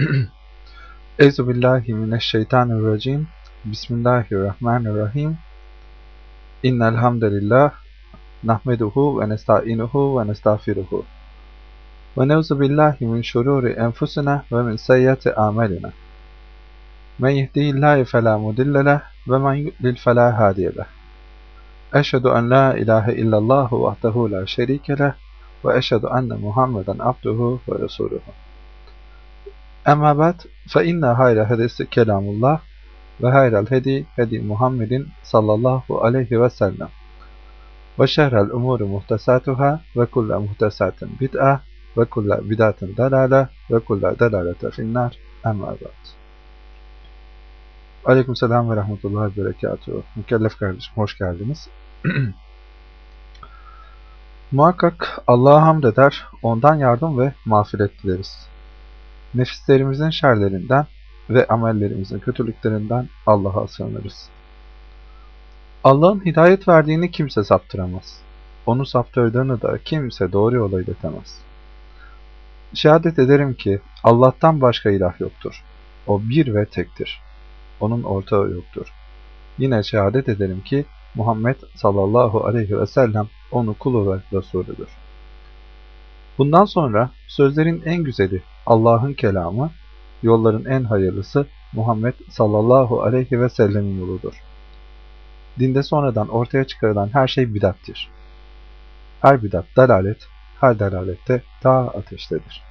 Euzu billahi mineşşeytanirracim. Bismillahirrahmanirrahim. İnnel hamdeleillah nahmeduhu ve nestainuhu ve nestağfiruhu. Ve neuzu billahi min şururi enfusina ve min seyyiati amelina. Men yehdihillahu fela ve men yudlil fela hadiye leh. Eşhedü en la ilahe illallah vahdehu la şerike ve eşhedü enne Muhammeden abduhu ve resuluhu. Emma ba'd fe inne hayra hadisi kelamullah ve hayral hedi hedi Muhammedin sallallahu aleyhi ve sellem. Ve şerrel umuru muhtesatuhâ ve kulle muhtesatin bid'a ve kulle bid'atin dalale ve kulle dalalete finnâr. Emma ba'd. Aleyküm selam ve rahmetullahi ve berekatuhu. Mükellef kardeşim hoş geldiniz. Muhakkak Allah'a hamd eder, ondan yardım ve mağfiret dileriz. Nefislerimizin şerlerinden ve amellerimizin kötülüklerinden Allah'a sığınırız. Allah'ın hidayet verdiğini kimse saptıramaz. Onu saptırdığını da kimse doğru yola iletemez. Şehadet ederim ki Allah'tan başka ilah yoktur. O bir ve tektir. Onun ortağı yoktur. Yine şehadet ederim ki Muhammed sallallahu aleyhi ve sellem onu kulu ve Resulüdür. Bundan sonra sözlerin en güzeli Allah'ın kelamı, yolların en hayırlısı Muhammed sallallahu aleyhi ve sellemin yoludur. Dinde sonradan ortaya çıkarılan her şey bidattir. Her bidat dalalet, her dalalette daha ateştedir.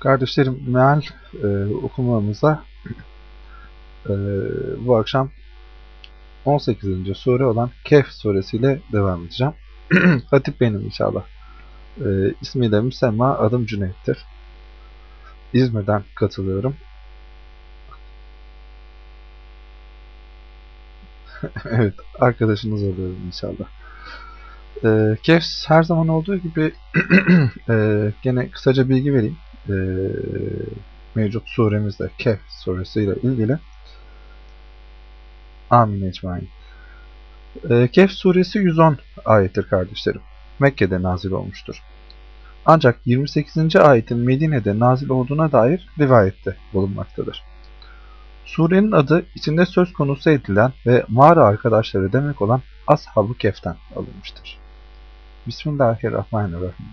Kardeşlerim, meal e, okumamıza e, bu akşam 18. sure olan Kehf suresiyle devam edeceğim. Hatip benim inşallah. E, ismi de Müsemma, adım Cüneyt'tir. İzmir'den katılıyorum. evet, arkadaşınız oluyorum inşallah. E, Kehf her zaman olduğu gibi e, gene kısaca bilgi vereyim. E, mevcut suremizde Kehf suresiyle ilgili. Amin ecmain. E, Kehf suresi 110 ayettir kardeşlerim. Mekke'de nazil olmuştur. Ancak 28. ayetin Medine'de nazil olduğuna dair rivayette bulunmaktadır. Surenin adı içinde söz konusu edilen ve mağara arkadaşları demek olan Ashab-ı Kef'ten alınmıştır. Bismillahirrahmanirrahim.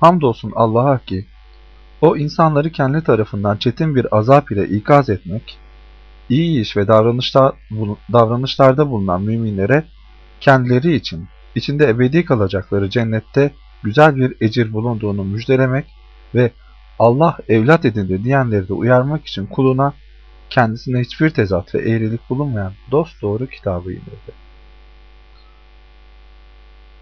Hamdolsun Allah'a ki, o insanları kendi tarafından çetin bir azap ile ikaz etmek, iyi iş ve davranışlarda bulunan müminlere kendileri için, içinde ebedi kalacakları cennette güzel bir ecir bulunduğunu müjdelemek ve Allah evlat edindi diyenleri de uyarmak için kuluna kendisine hiçbir tezat ve eğrilik bulunmayan dost doğru kitabı indirdi.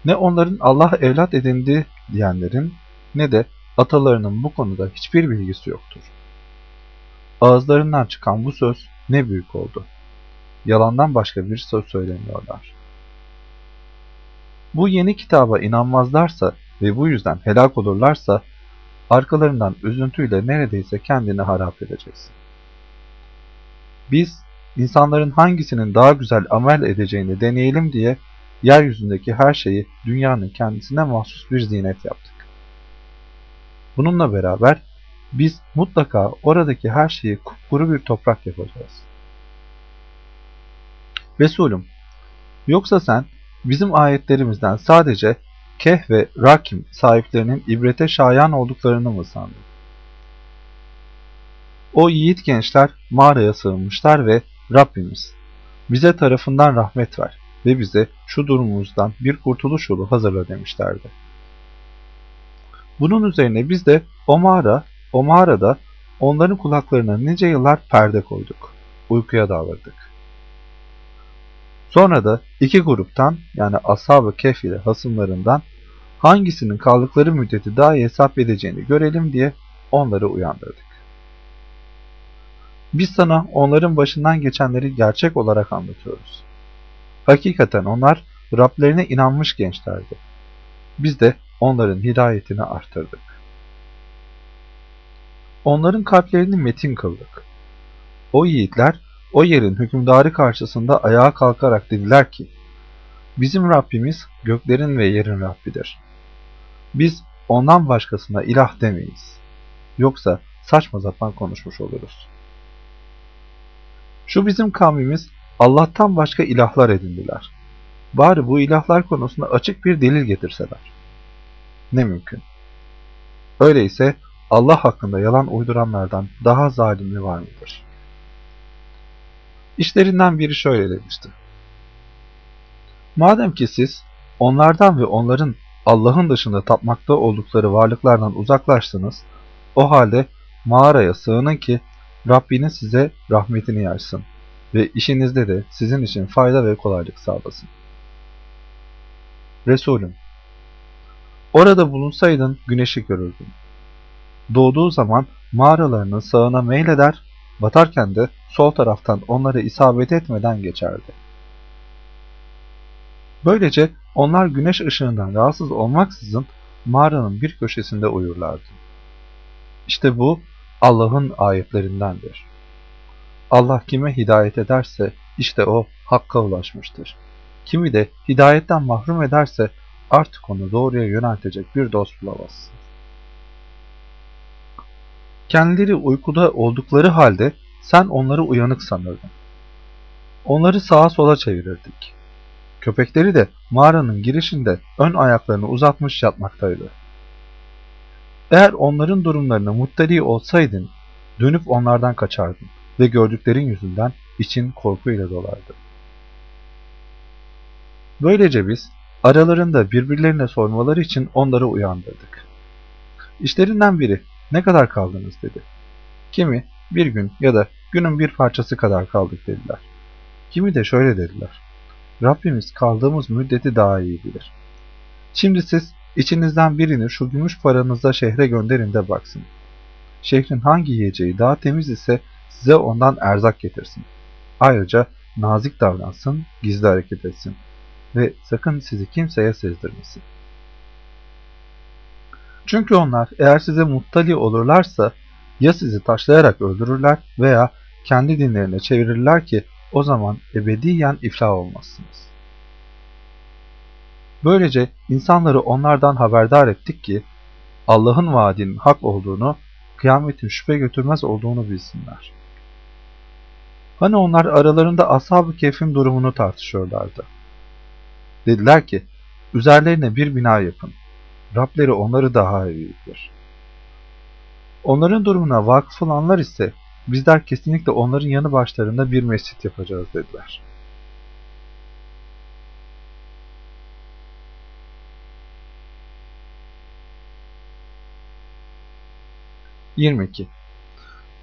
Ne onların Allah evlat edindi diyenlerin ne de atalarının bu konuda hiçbir bilgisi yoktur. Ağızlarından çıkan bu söz ne büyük oldu. Yalandan başka bir söz söylemiyorlar. Bu yeni kitaba inanmazlarsa ve bu yüzden helak olurlarsa arkalarından üzüntüyle neredeyse kendini harap edeceksin. Biz insanların hangisinin daha güzel amel edeceğini deneyelim diye yeryüzündeki her şeyi dünyanın kendisine mahsus bir zinet yaptık. Bununla beraber biz mutlaka oradaki her şeyi kupkuru bir toprak yapacağız. Resulüm, yoksa sen bizim ayetlerimizden sadece Keh ve Rakim sahiplerinin ibrete şayan olduklarını mı sandın? O yiğit gençler mağaraya sığınmışlar ve Rabbimiz bize tarafından rahmet ver ve bize şu durumumuzdan bir kurtuluş yolu hazırla demişlerdi. Bunun üzerine biz de o mağara, o mağarada onların kulaklarına nice yıllar perde koyduk. Uykuya dalırdık. Sonra da iki gruptan yani Ashab-ı Kehf ile hasımlarından hangisinin kaldıkları müddeti daha iyi hesap edeceğini görelim diye onları uyandırdık. Biz sana onların başından geçenleri gerçek olarak anlatıyoruz. Hakikaten onlar Rablerine inanmış gençlerdi. Biz de onların hidayetini arttırdık. Onların kalplerini metin kıldık. O yiğitler o yerin hükümdarı karşısında ayağa kalkarak dediler ki, Bizim Rabbimiz göklerin ve yerin Rabbidir. biz ondan başkasına ilah demeyiz. Yoksa saçma sapan konuşmuş oluruz. Şu bizim kavmimiz Allah'tan başka ilahlar edindiler. Bari bu ilahlar konusunda açık bir delil getirseler. Ne mümkün. Öyleyse Allah hakkında yalan uyduranlardan daha zalimi var mıdır? İşlerinden biri şöyle demişti. Madem ki siz onlardan ve onların Allah'ın dışında tapmakta oldukları varlıklardan uzaklaştınız, o halde mağaraya sığının ki Rabbiniz size rahmetini yarsın ve işinizde de sizin için fayda ve kolaylık sağlasın. Resulüm, orada bulunsaydın güneşi görürdün. Doğduğu zaman mağaralarının sağına meyleder, batarken de sol taraftan onları isabet etmeden geçerdi. Böylece onlar güneş ışığından rahatsız olmaksızın mağaranın bir köşesinde uyurlardı. İşte bu Allah'ın ayetlerindendir. Allah kime hidayet ederse işte o hakka ulaşmıştır. Kimi de hidayetten mahrum ederse artık onu doğruya yöneltecek bir dost bulamazsın. Kendileri uykuda oldukları halde sen onları uyanık sanırdın. Onları sağa sola çevirirdik. Köpekleri de mağaranın girişinde ön ayaklarını uzatmış yatmaktaydı. Eğer onların durumlarına muttali olsaydın, dönüp onlardan kaçardın ve gördüklerin yüzünden için korkuyla dolardı. Böylece biz aralarında birbirlerine sormaları için onları uyandırdık. İşlerinden biri ne kadar kaldınız dedi. Kimi bir gün ya da günün bir parçası kadar kaldık dediler. Kimi de şöyle dediler. Rabbimiz kaldığımız müddeti daha iyi bilir. Şimdi siz içinizden birini şu gümüş paranızla şehre gönderin de baksın. Şehrin hangi yiyeceği daha temiz ise size ondan erzak getirsin. Ayrıca nazik davransın, gizli hareket etsin ve sakın sizi kimseye sezdirmesin. Çünkü onlar eğer size muttali olurlarsa ya sizi taşlayarak öldürürler veya kendi dinlerine çevirirler ki o zaman ebediyen iflah olmazsınız. Böylece insanları onlardan haberdar ettik ki Allah'ın vaadinin hak olduğunu, kıyametin şüphe götürmez olduğunu bilsinler. Hani onlar aralarında ashab-ı keyfin durumunu tartışıyorlardı. Dediler ki, üzerlerine bir bina yapın. Rableri onları daha iyi. Onların durumuna vakıf olanlar ise bizler kesinlikle onların yanı başlarında bir mescit yapacağız dediler. Yirmi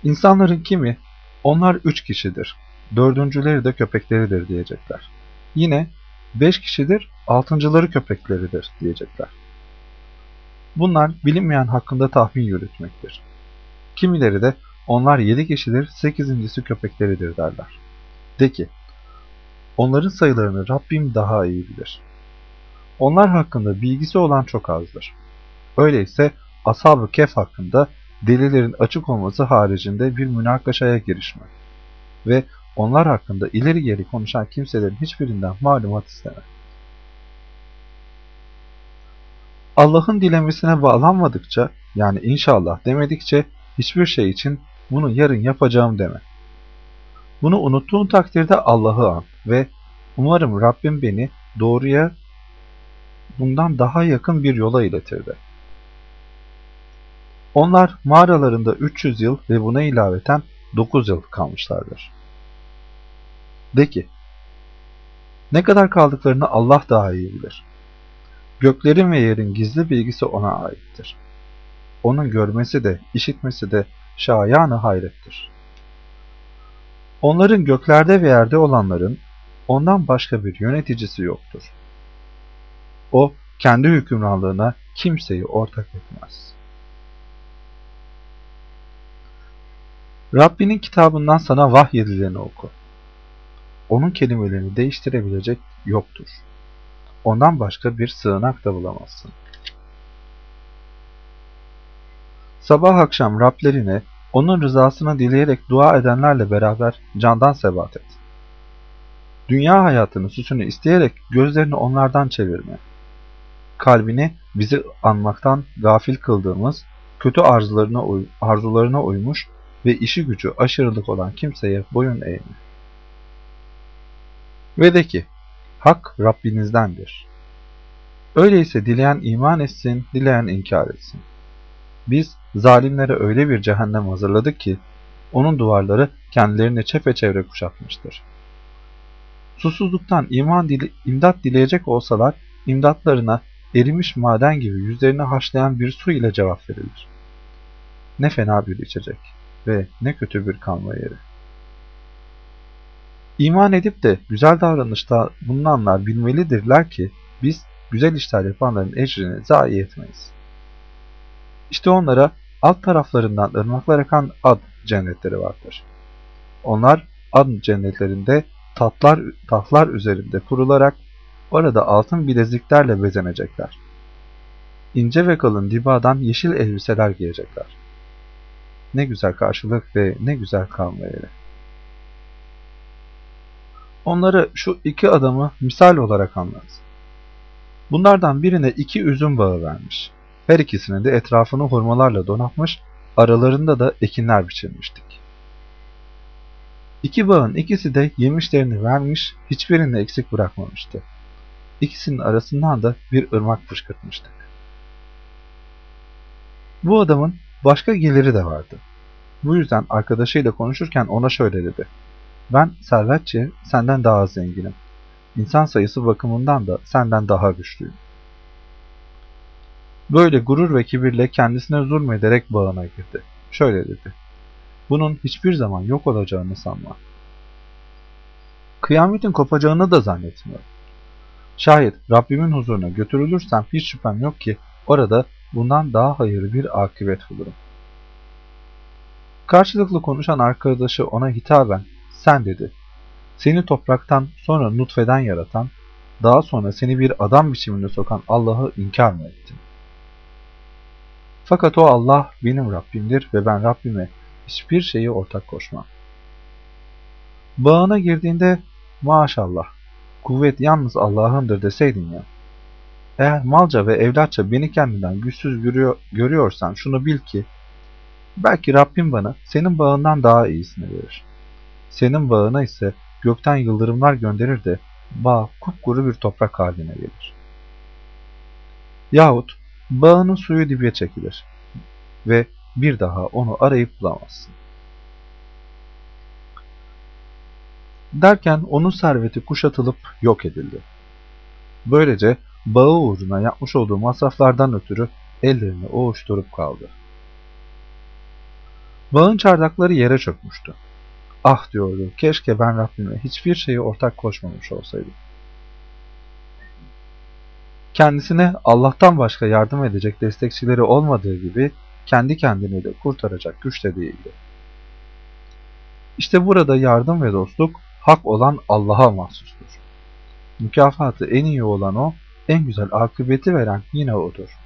İnsanların kimi, onlar üç kişidir, dördüncüleri de köpekleridir diyecekler. Yine beş kişidir, altıncıları köpekleridir diyecekler. Bunlar bilinmeyen hakkında tahmin yürütmektir. Kimileri de onlar yedi kişidir, sekizincisi köpekleridir derler. De ki, onların sayılarını Rabbim daha iyi bilir. Onlar hakkında bilgisi olan çok azdır. Öyleyse Ashab-ı Kehf hakkında delillerin açık olması haricinde bir münakaşaya girişme ve onlar hakkında ileri geri konuşan kimselerin hiçbirinden malumat isteme. Allah'ın dilemesine bağlanmadıkça yani inşallah demedikçe hiçbir şey için bunu yarın yapacağım deme. Bunu unuttuğun takdirde Allah'ı an ve umarım Rabbim beni doğruya bundan daha yakın bir yola iletirdi. Onlar mağaralarında 300 yıl ve buna ilaveten 9 yıl kalmışlardır. De ki, ne kadar kaldıklarını Allah daha iyi bilir. Göklerin ve yerin gizli bilgisi ona aittir. Onun görmesi de, işitmesi de şayanı hayrettir. Onların göklerde ve yerde olanların ondan başka bir yöneticisi yoktur. O kendi hükümranlığına kimseyi ortak etmez. Rabbinin kitabından sana vahyedileni oku. Onun kelimelerini değiştirebilecek yoktur. Ondan başka bir sığınak da bulamazsın. Sabah akşam Rablerine, onun rızasını dileyerek dua edenlerle beraber candan sebat et. Dünya hayatını süsünü isteyerek gözlerini onlardan çevirme. Kalbini bizi anmaktan gafil kıldığımız, kötü arzularına, uy arzularına uymuş ve işi gücü aşırılık olan kimseye boyun eğme. Ve de ki, Hak Rabbinizdendir. Öyleyse dileyen iman etsin, dileyen inkar etsin. Biz zalimlere öyle bir cehennem hazırladık ki, onun duvarları kendilerini çepeçevre kuşatmıştır. Susuzluktan iman dili, imdat dileyecek olsalar, imdatlarına erimiş maden gibi yüzlerini haşlayan bir su ile cevap verilir. Ne fena bir içecek ve ne kötü bir kalma yeri. İman edip de güzel davranışta bulunanlar bilmelidirler ki biz güzel işler yapanların ecrini zayi etmeyiz. İşte onlara alt taraflarından ırmaklar akan ad cennetleri vardır. Onlar ad cennetlerinde tatlar, tahtlar üzerinde kurularak orada altın bileziklerle bezenecekler. İnce ve kalın dibadan yeşil elbiseler giyecekler. Ne güzel karşılık ve ne güzel kalma yeri. Onları şu iki adamı misal olarak anlat. Bunlardan birine iki üzüm bağı vermiş. Her ikisinin de etrafını hurmalarla donatmış, aralarında da ekinler biçilmiştik. İki bağın ikisi de yemişlerini vermiş, hiçbirini eksik bırakmamıştı. İkisinin arasından da bir ırmak fışkırtmıştık. Bu adamın başka geliri de vardı. Bu yüzden arkadaşıyla konuşurken ona şöyle dedi. Ben servetçi, senden daha zenginim. İnsan sayısı bakımından da senden daha güçlüyüm. Böyle gurur ve kibirle kendisine zulmederek bağına girdi. Şöyle dedi. Bunun hiçbir zaman yok olacağını sanma. Kıyametin kopacağını da zannetmiyorum. Şayet Rabbimin huzuruna götürülürsem hiç şüphem yok ki orada bundan daha hayırlı bir akıbet bulurum. Karşılıklı konuşan arkadaşı ona hitaben sen dedi. Seni topraktan sonra nutfeden yaratan, daha sonra seni bir adam biçiminde sokan Allah'ı inkar mı ettin? Fakat o Allah benim Rabbimdir ve ben Rabbime hiçbir şeyi ortak koşmam. Bağına girdiğinde maşallah kuvvet yalnız Allah'ındır deseydin ya. Eğer malca ve evlatça beni kendinden güçsüz görüyor, görüyorsan şunu bil ki belki Rabbim bana senin bağından daha iyisini verir. Senin bağına ise gökten yıldırımlar gönderir de bağ kupkuru bir toprak haline gelir. Yahut bağının suyu dibe çekilir ve bir daha onu arayıp bulamazsın. Derken onun serveti kuşatılıp yok edildi. Böylece bağı uğruna yapmış olduğu masraflardan ötürü ellerini oğuşturup kaldı. Bağın çardakları yere çökmüştü. Ah diyordu, keşke ben Rabbime hiçbir şeyi ortak koşmamış olsaydım. Kendisine Allah'tan başka yardım edecek destekçileri olmadığı gibi kendi kendini de kurtaracak güç de değildi. İşte burada yardım ve dostluk hak olan Allah'a mahsustur. Mükafatı en iyi olan O, en güzel akıbeti veren yine O'dur.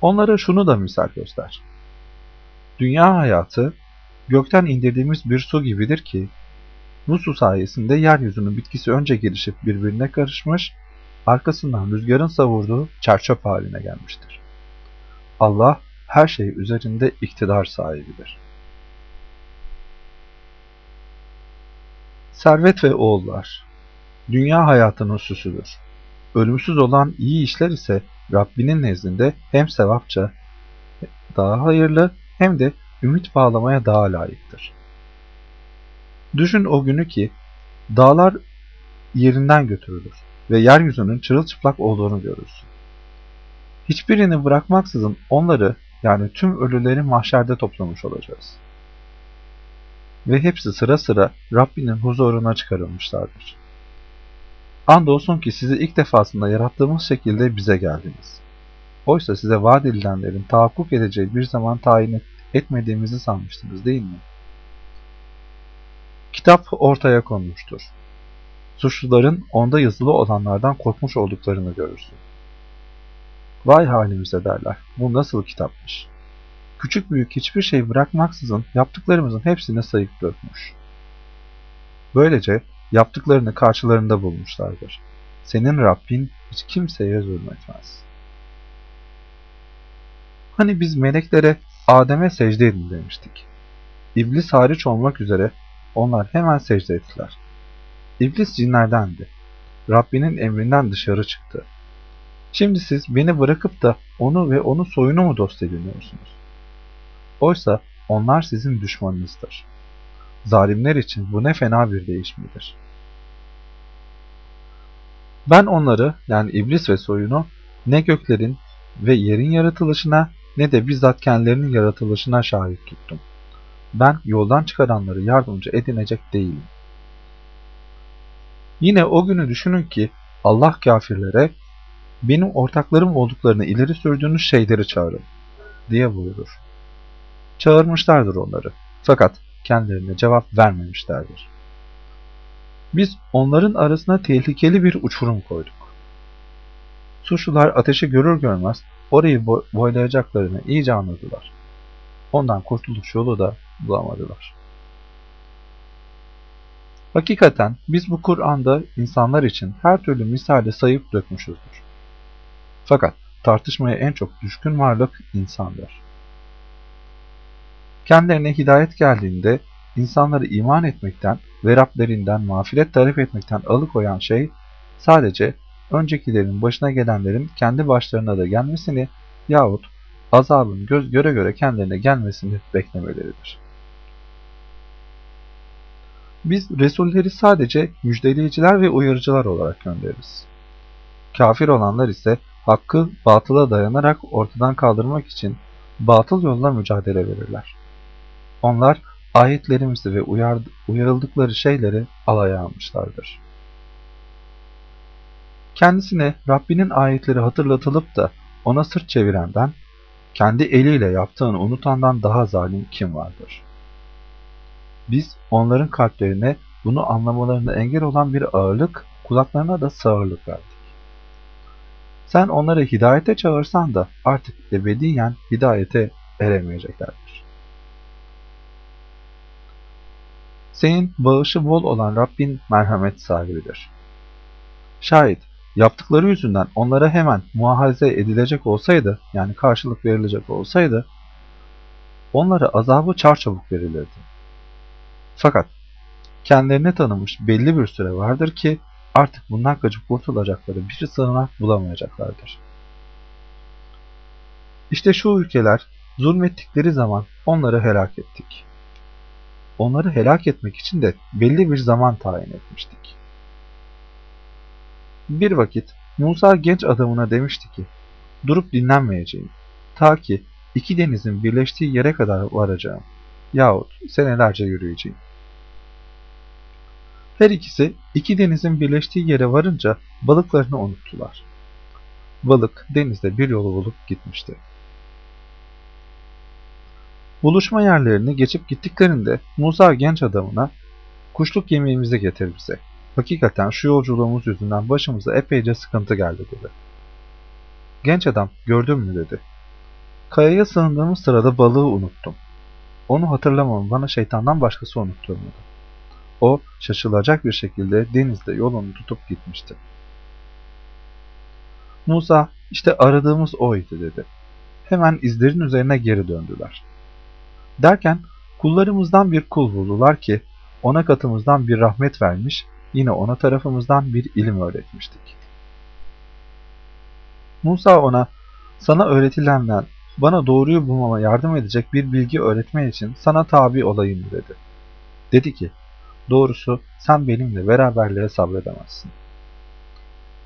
Onlara şunu da misal göster. Dünya hayatı gökten indirdiğimiz bir su gibidir ki, bu su sayesinde yeryüzünün bitkisi önce gelişip birbirine karışmış, arkasından rüzgarın savurduğu çerçöp haline gelmiştir. Allah her şey üzerinde iktidar sahibidir. Servet ve oğullar Dünya hayatının süsüdür. Ölümsüz olan iyi işler ise Rabbinin nezdinde hem sevapça daha hayırlı hem de ümit bağlamaya daha layıktır. Düşün o günü ki dağlar yerinden götürülür ve yeryüzünün çırılçıplak olduğunu görürsün. Hiçbirini bırakmaksızın onları yani tüm ölüleri mahşerde toplamış olacağız. Ve hepsi sıra sıra Rabbinin huzuruna çıkarılmışlardır. Andolsun ki sizi ilk defasında yarattığımız şekilde bize geldiniz. Oysa size vaat edilenlerin tahakkuk edeceği bir zaman tayin etmediğimizi sanmıştınız değil mi? Kitap ortaya konmuştur. Suçluların onda yazılı olanlardan korkmuş olduklarını görürsün. Vay halimize derler. Bu nasıl kitapmış? Küçük büyük hiçbir şey bırakmaksızın yaptıklarımızın hepsine sayıp dökmüş. Böylece yaptıklarını karşılarında bulmuşlardır. senin Rabbin hiç kimseye zulmetmez. Hani biz meleklere Adem'e secde edin demiştik. İblis hariç olmak üzere onlar hemen secde ettiler. İblis cinlerdendi. Rabbinin emrinden dışarı çıktı. Şimdi siz beni bırakıp da onu ve onun soyunu mu dost ediniyorsunuz? Oysa onlar sizin düşmanınızdır. Zalimler için bu ne fena bir değişmedir. Ben onları yani iblis ve soyunu ne göklerin ve yerin yaratılışına ne de bizzat kendilerinin yaratılışına şahit tuttum. Ben yoldan çıkaranları yardımcı edinecek değilim. Yine o günü düşünün ki Allah kafirlere benim ortaklarım olduklarını ileri sürdüğünüz şeyleri çağırın diye buyurur. Çağırmışlardır onları fakat kendilerine cevap vermemişlerdir. Biz onların arasına tehlikeli bir uçurum koyduk. Suçlular ateşi görür görmez orayı boylayacaklarını iyice anladılar. Ondan kurtuluş yolu da bulamadılar. Hakikaten biz bu Kur'an'da insanlar için her türlü misali sayıp dökmüşüzdür. Fakat tartışmaya en çok düşkün varlık insandır. Kendilerine hidayet geldiğinde insanları iman etmekten ve Rablerinden mağfiret talep etmekten alıkoyan şey sadece öncekilerin başına gelenlerin kendi başlarına da gelmesini yahut azabın göz göre göre kendilerine gelmesini beklemeleridir. Biz Resulleri sadece müjdeleyiciler ve uyarıcılar olarak göndeririz. Kafir olanlar ise hakkı batıla dayanarak ortadan kaldırmak için batıl yolla mücadele verirler. Onlar ayetlerimizi ve uyar, uyarıldıkları şeyleri alaya almışlardır. Kendisine Rabbinin ayetleri hatırlatılıp da ona sırt çevirenden, kendi eliyle yaptığını unutandan daha zalim kim vardır? Biz onların kalplerine bunu anlamalarına engel olan bir ağırlık, kulaklarına da sağırlık verdik. Sen onları hidayete çağırsan da artık ebediyen hidayete eremeyeceklerdir. Senin bağışı bol olan Rabbin merhamet sahibidir. Şayet yaptıkları yüzünden onlara hemen muahaze edilecek olsaydı, yani karşılık verilecek olsaydı, onlara azabı çarçabuk verilirdi. Fakat kendilerini tanımış belli bir süre vardır ki artık bundan kaçıp kurtulacakları bir sığınak bulamayacaklardır. İşte şu ülkeler zulmettikleri zaman onları helak ettik. Onları helak etmek için de belli bir zaman tayin etmiştik. Bir vakit Musa genç adamına demişti ki, durup dinlenmeyeceğim, ta ki iki denizin birleştiği yere kadar varacağım, yahut senelerce yürüyeceğim. Her ikisi iki denizin birleştiği yere varınca balıklarını unuttular. Balık denizde bir yolu bulup gitmişti. Buluşma yerlerini geçip gittiklerinde Musa genç adamına kuşluk yemeğimizi getir bize. Hakikaten şu yolculuğumuz yüzünden başımıza epeyce sıkıntı geldi dedi. Genç adam gördün mü dedi. Kayaya sığındığımız sırada balığı unuttum. Onu hatırlamam bana şeytandan başkası unutturmadı. O şaşılacak bir şekilde denizde yolunu tutup gitmişti. Musa işte aradığımız oydu dedi. Hemen izlerin üzerine geri döndüler. Derken kullarımızdan bir kul buldular ki ona katımızdan bir rahmet vermiş, yine ona tarafımızdan bir ilim öğretmiştik. Musa ona, sana öğretilenden bana doğruyu bulmama yardım edecek bir bilgi öğretmen için sana tabi olayım dedi. Dedi ki, doğrusu sen benimle beraberliğe sabredemezsin.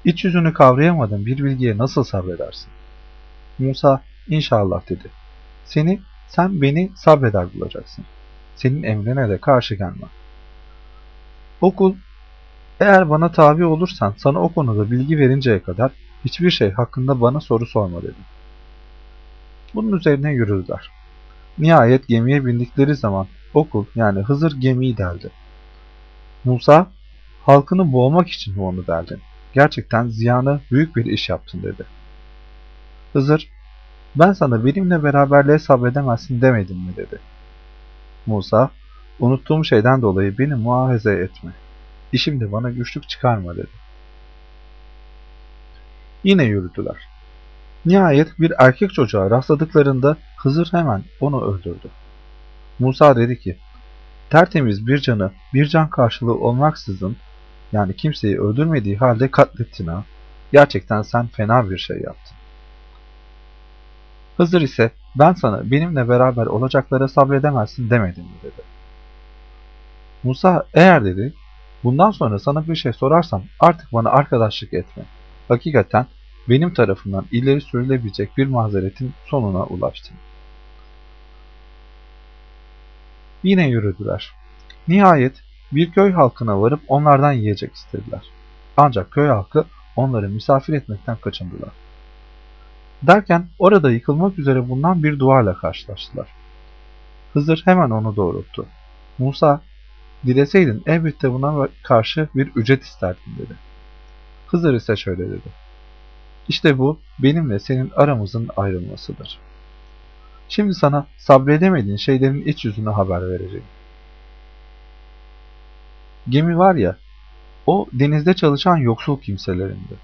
İç yüzünü kavrayamadığın bir bilgiye nasıl sabredersin? Musa, inşallah dedi. Seni sen beni sabreder bulacaksın. Senin emrine de karşı gelmem. Okul, eğer bana tabi olursan sana o konuda bilgi verinceye kadar hiçbir şey hakkında bana soru sorma dedim. Bunun üzerine yürüdüler. Nihayet gemiye bindikleri zaman okul yani Hızır gemiyi deldi. Musa, halkını boğmak için onu deldin? Gerçekten ziyanı büyük bir iş yaptın dedi. Hızır, ben sana benimle beraberliğe sabredemezsin demedim mi dedi. Musa, unuttuğum şeyden dolayı beni muahaze etme. İşimde bana güçlük çıkarma dedi. Yine yürüdüler. Nihayet bir erkek çocuğa rastladıklarında Hızır hemen onu öldürdü. Musa dedi ki, tertemiz bir canı bir can karşılığı olmaksızın, yani kimseyi öldürmediği halde katlettin ha. Gerçekten sen fena bir şey yaptın. Hızır ise ben sana benimle beraber olacaklara sabredemezsin demedim mi dedi. Musa eğer dedi bundan sonra sana bir şey sorarsam artık bana arkadaşlık etme. Hakikaten benim tarafından ileri sürülebilecek bir mazeretin sonuna ulaştım. Yine yürüdüler. Nihayet bir köy halkına varıp onlardan yiyecek istediler. Ancak köy halkı onları misafir etmekten kaçındılar. Derken orada yıkılmak üzere bulunan bir duvarla karşılaştılar. Hızır hemen onu doğrulttu. Musa, dileseydin elbette buna karşı bir ücret isterdim dedi. Hızır ise şöyle dedi. İşte bu benimle senin aramızın ayrılmasıdır. Şimdi sana sabredemediğin şeylerin iç yüzünü haber vereceğim. Gemi var ya, o denizde çalışan yoksul kimselerindi.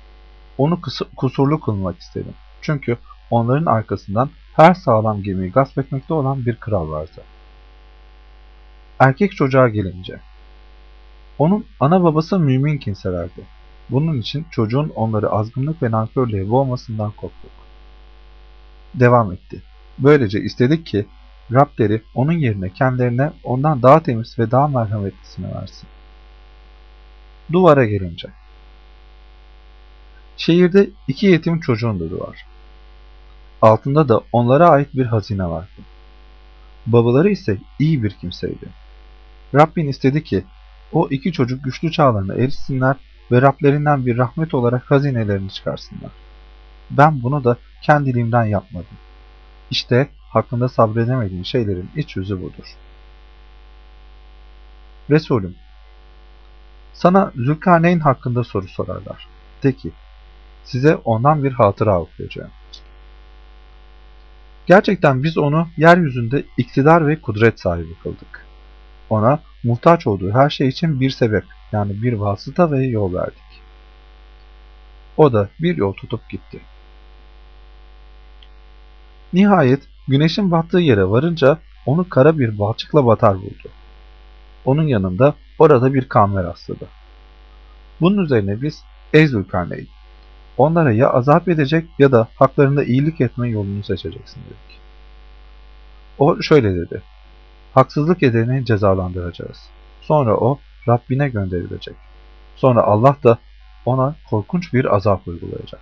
Onu kusurlu kılmak istedim. Çünkü onların arkasından her sağlam gemiyi gasp etmekte olan bir kral vardı. Erkek çocuğa gelince, onun ana babası mümin kimselerdi. Bunun için çocuğun onları azgınlık ve nankörlüğe boğmasından korktuk. Devam etti. Böylece istedik ki Rableri onun yerine kendilerine ondan daha temiz ve daha merhametlisini versin. Duvara gelince. Şehirde iki yetim çocuğun da duvar. Altında da onlara ait bir hazine vardı. Babaları ise iyi bir kimseydi. Rabbin istedi ki o iki çocuk güçlü çağlarına erişsinler ve Rablerinden bir rahmet olarak hazinelerini çıkarsınlar. Ben bunu da kendiliğimden yapmadım. İşte hakkında sabredemediğin şeylerin iç yüzü budur. Resulüm, sana Zülkarneyn hakkında soru sorarlar. De ki, size ondan bir hatıra okuyacağım. Gerçekten biz onu yeryüzünde iktidar ve kudret sahibi kıldık. Ona muhtaç olduğu her şey için bir sebep yani bir vasıta ve yol verdik. O da bir yol tutup gitti. Nihayet güneşin battığı yere varınca onu kara bir balçıkla batar buldu. Onun yanında orada bir kamera rastladı. Bunun üzerine biz ey onlara ya azap edecek ya da haklarında iyilik etme yolunu seçeceksin dedik. O şöyle dedi. Haksızlık edeni cezalandıracağız. Sonra o Rabbine gönderilecek. Sonra Allah da ona korkunç bir azap uygulayacak.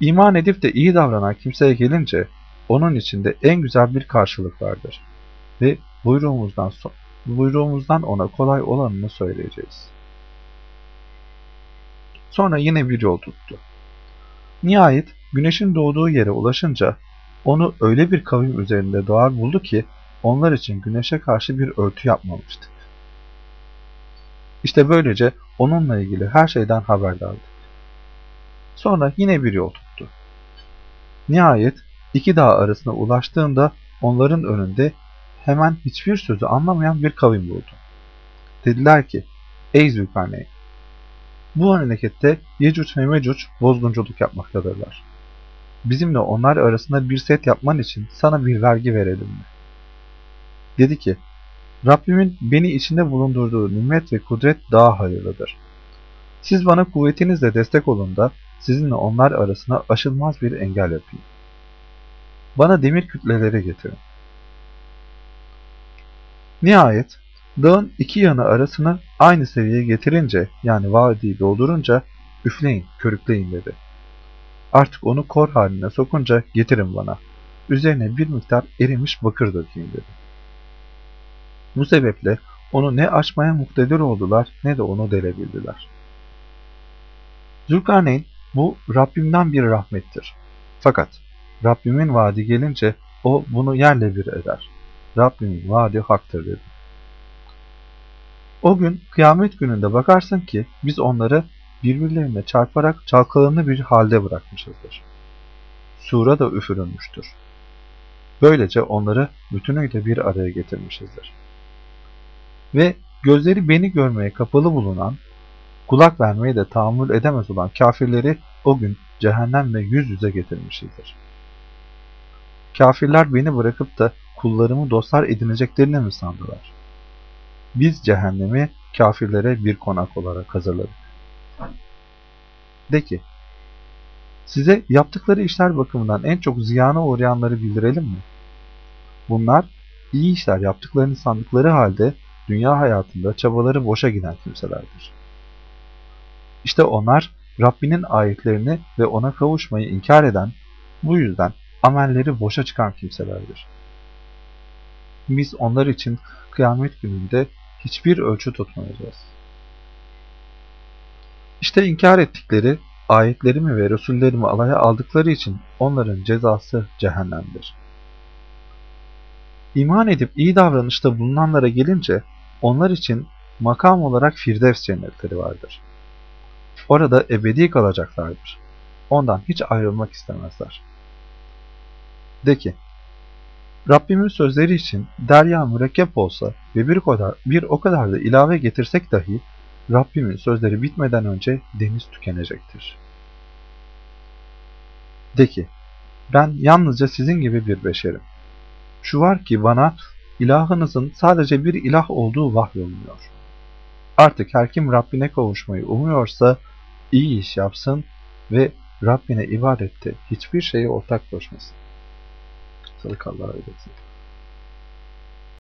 İman edip de iyi davranan kimseye gelince onun içinde en güzel bir karşılık vardır. Ve buyruğumuzdan, buyruğumuzdan ona kolay olanını söyleyeceğiz. Sonra yine bir yol tuttu. Nihayet güneşin doğduğu yere ulaşınca onu öyle bir kavim üzerinde doğar buldu ki onlar için güneşe karşı bir örtü yapmamıştı. İşte böylece onunla ilgili her şeyden haberdardık. Sonra yine bir yol tuttu. Nihayet iki dağ arasına ulaştığında onların önünde hemen hiçbir sözü anlamayan bir kavim buldu. Dediler ki, ey Zülkarneyn, bu memlekette Yecüc ve Mecüc bozgunculuk yapmaktadırlar. Bizimle onlar arasında bir set yapman için sana bir vergi verelim mi? Dedi ki, Rabbimin beni içinde bulundurduğu nimet ve kudret daha hayırlıdır. Siz bana kuvvetinizle destek olun da sizinle onlar arasına aşılmaz bir engel yapayım. Bana demir kütleleri getirin. Nihayet dağın iki yanı arasını aynı seviyeye getirince yani vadiyi doldurunca üfleyin, körükleyin dedi. Artık onu kor haline sokunca getirin bana. Üzerine bir miktar erimiş bakır dökeyim dedi. Bu sebeple onu ne açmaya muktedir oldular ne de onu delebildiler. Zülkarneyn bu Rabbimden bir rahmettir. Fakat Rabbimin vaadi gelince o bunu yerle bir eder. Rabbimin vaadi haktır dedi. O gün kıyamet gününde bakarsın ki biz onları birbirlerine çarparak çalkalarını bir halde bırakmışızdır. Sura da üfürülmüştür. Böylece onları bütünüyle bir araya getirmişizdir ve gözleri beni görmeye kapalı bulunan, kulak vermeyi de tahammül edemez olan kafirleri o gün cehennemle yüz yüze getirmişizdir. Kafirler beni bırakıp da kullarımı dostlar edineceklerini mi sandılar? Biz cehennemi kafirlere bir konak olarak hazırladık. De ki, size yaptıkları işler bakımından en çok ziyana uğrayanları bildirelim mi? Bunlar iyi işler yaptıklarını sandıkları halde dünya hayatında çabaları boşa giden kimselerdir. İşte onlar Rabbinin ayetlerini ve ona kavuşmayı inkar eden, bu yüzden amelleri boşa çıkan kimselerdir. Biz onlar için kıyamet gününde hiçbir ölçü tutmayacağız. İşte inkar ettikleri, ayetlerimi ve Resullerimi alaya aldıkları için onların cezası cehennemdir. İman edip iyi davranışta bulunanlara gelince, onlar için makam olarak Firdevs cennetleri vardır. Orada ebedi kalacaklardır. Ondan hiç ayrılmak istemezler. De ki, Rabbimin sözleri için derya mürekkep olsa ve bir, kadar, bir o kadar da ilave getirsek dahi, Rabbimin sözleri bitmeden önce deniz tükenecektir. De ki, ben yalnızca sizin gibi bir beşerim. Şu var ki bana ilahınızın sadece bir ilah olduğu vahyolunuyor. Artık her kim Rabbine kavuşmayı umuyorsa iyi iş yapsın ve Rabbine ibadette hiçbir şeye ortak koşmasın. Sadakallahu aleyhi